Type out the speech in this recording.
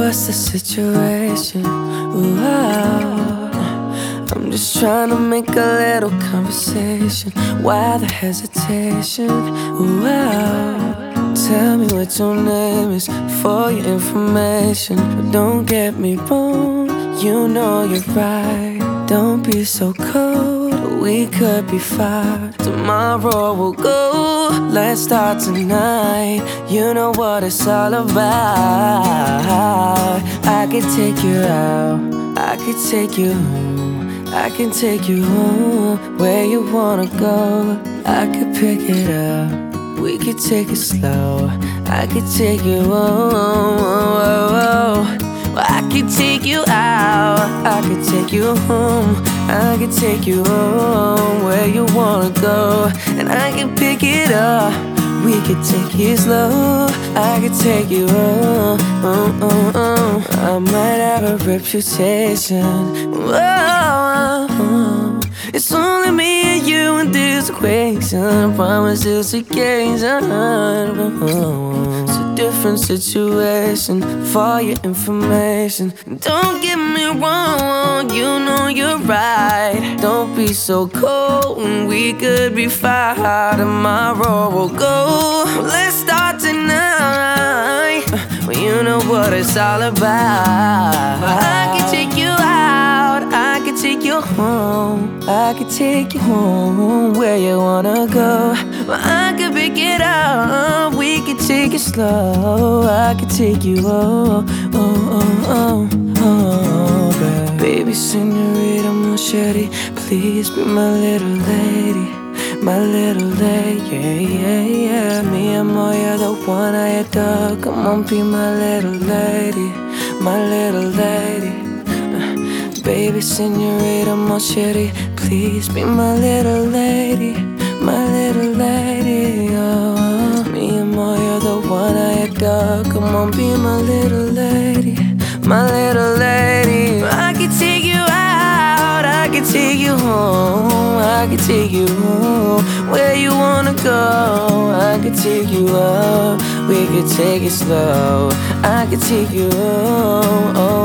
what's the situation? Ah. I'm just trying to make a little conversation. Why the hesitation? Ah. Tell me what your name is for your information. But don't get me wrong, you know you're right. Don't be so cold, we could be far. Tomorrow we'll go, let's start tonight. You know what it's all about. I could take you out, I could take you home. I can take you home where you wanna go. I could pick it up. We could take it slow. I could take you home. I could take you out. I could take you home. I could take you home where you wanna go. And I can pick it up. We could take it slow. I could take you home. Oh, oh, oh. I might have a reputation. Whoa, it's only me and you in this equation. Promise it's occasion. It's a different situation for your information. Don't get me wrong, you know. Don't be so cold, we could be fine. Tomorrow we'll go. Let's start tonight. Well, you know what it's all about. I can take you out, I can take you home. I can take you home where you wanna go. Well, I could pick it up, we could take it slow. I could take you oh, oh, oh, oh, oh. Baby, senorita, machete, please be my little lady. My little lady, yeah, yeah, yeah. Me and Moya, the one I adore. Come on, be my little lady, my little lady. Uh, baby, senorita, machete, please be my little lady, my little lady. Oh, me and Moya, the one I adore. Come on, be my little lady, my little lady. I can take take you home. I could take you home where you wanna go. I could take you up, we could take it slow. I could take you home, oh,